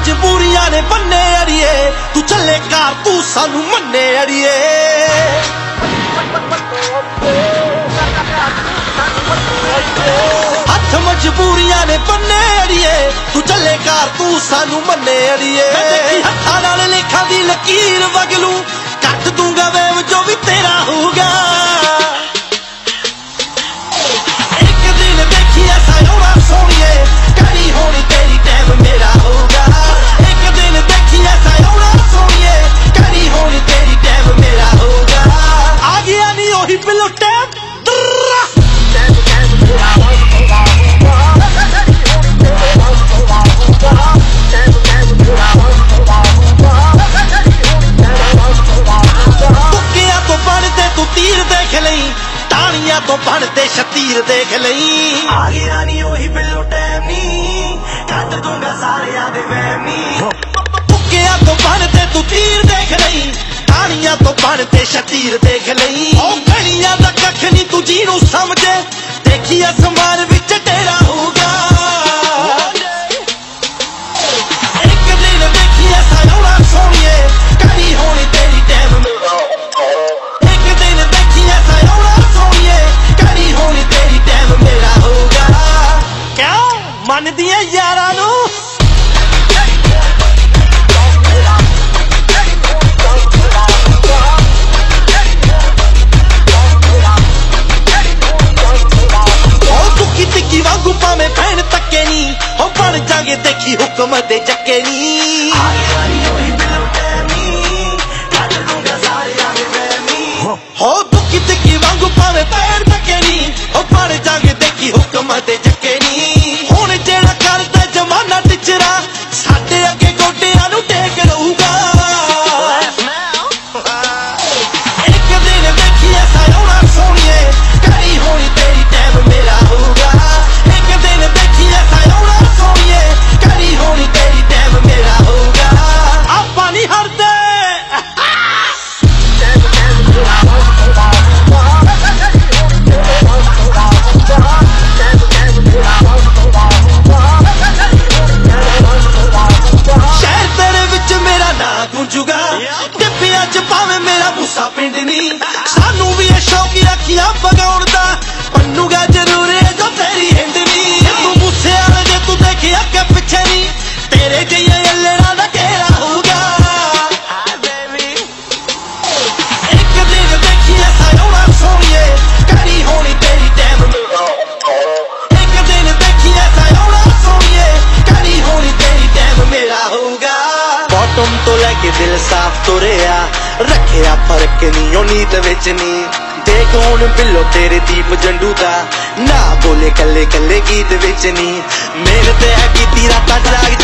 ਮਜਬੂਰੀਆਂ ਨੇ ਬੰਨੇ ਅੜੀਏ। ਤੂੰ ਚੱਲੇ ਘਰ, ਤੂੰ ਸਾਨੂੰ ਮੰਨੇ ਅੜੀਏ। ਹੱਥ ਮਜਬੂਰੀਆਂ ਨੇ ਬੰਨੇ ਅੜੀਏ। ਤੂੰ ਚੱਲੇ ਘਰ, ਤੂੰ ਸਾਨੂੰ ਮੰਨੇ ਅੜੀਏ। ਹੱਥਾਂ ਨਾਲ ਲੇਖਾਂ ਦੀ ਲਕੀਰ ਵਗਲੂ ਤੋਂ ਬਣਦੇ ਸ਼ਤੀਰ ਦੇਖ ਲਈ। ਆ ਗਿਆ ਨੀ ਉਹੀ ਬਿੱਲੋ ਟਾਈਮ ਨੀ ਕੱਢ ਦੂੰਗਾ ਸਾਰਿਆਂ ਦੇ ਵਹਿਮ। ਨੀ ਤੁੱਕਿਆਂ ਤੋਂ ਬਣਦੇ ਤੂੰ ਤੀਰ ਦੇਖ ਲਈ ਟਾਣੀਆਂ ਤੋਂ ਬਣਦੇ ਸ਼ਤੀਰ ਦੇਖ ਲਈ। ਉਹ ਕਣੀਆਂ ਦਾ ਕੱਖ ਨਹੀਂ ਤੂੰ ਜਿਹਨੂੰ ਸਮਝੇ ਦੇਖੀ ਅਸਮਾਨ ਵਿੱਚ ਮੰਨਦੀ ਐ ਯਾਰਾਂ ਨੂੰ। ਉਹ ਦੁੱਖੀ ਤਿੱਕੀ ਵਾਂਗੂ ਭਾਵੇਂ ਭੈਣ ਤੱਕੇ ਨਹੀਂ ਉਹ ਬਣ ਜਾਗੇ ਦੇਖੀ ਹੁਕਮ ਦੇ ਚੱਕੇ ਨਹੀਂ ਤੇਰੇ ਜਿਹੇ ਅੱਲੜਾਂ ਦਾ ਘੇਰਾ ਹੋਊਗਾ ਇੱਕ ਦਿਨ ਦੇਖੀ ਐਸਾ ਹੋਣਾ ਸੋਹਣੀਏ ਕਰੀ ਹੋਣੀ ਤੇਰੀ ਟਾਈਮ ਇੱਕ ਦਿਨ ਦੇਖੀ ਐਸਾ ਹੋਣਾ ਸੋਹਣੀਏ ਕਰੀ ਹੋਣੀ ਤੇਰੀ ਟਾਈਮ ਮੇਰਾ ਹੋਊਗਾ। ਬਾਟਮ ਤੋਂ ਲੈ ਕੇ ਦਿਲ ਸਾਫ਼ ਤੁਰਿਆ। ਰੱਖਿਆ ਫ਼ਰਕ ਨਹੀਂ ਉਹ ਨੀਤ ਵਿੱਚ ਨਹੀਂ ਦੇਖ ਹੁਣ ਬਿੱਲੋ ਤੇਰੇ ਦੀਪ ਜੰਡੂ ਦਾ। ਨਾ ਬੋਲੇ ਕੱਲੇ ਕੱਲੇ ਗੀਤ ਵਿੱਚ ਨਹੀਂ ਮਿਹਨਤ ਹੈ ਕੀਤੀ ਰਾਤਾਂ ਜਾਗ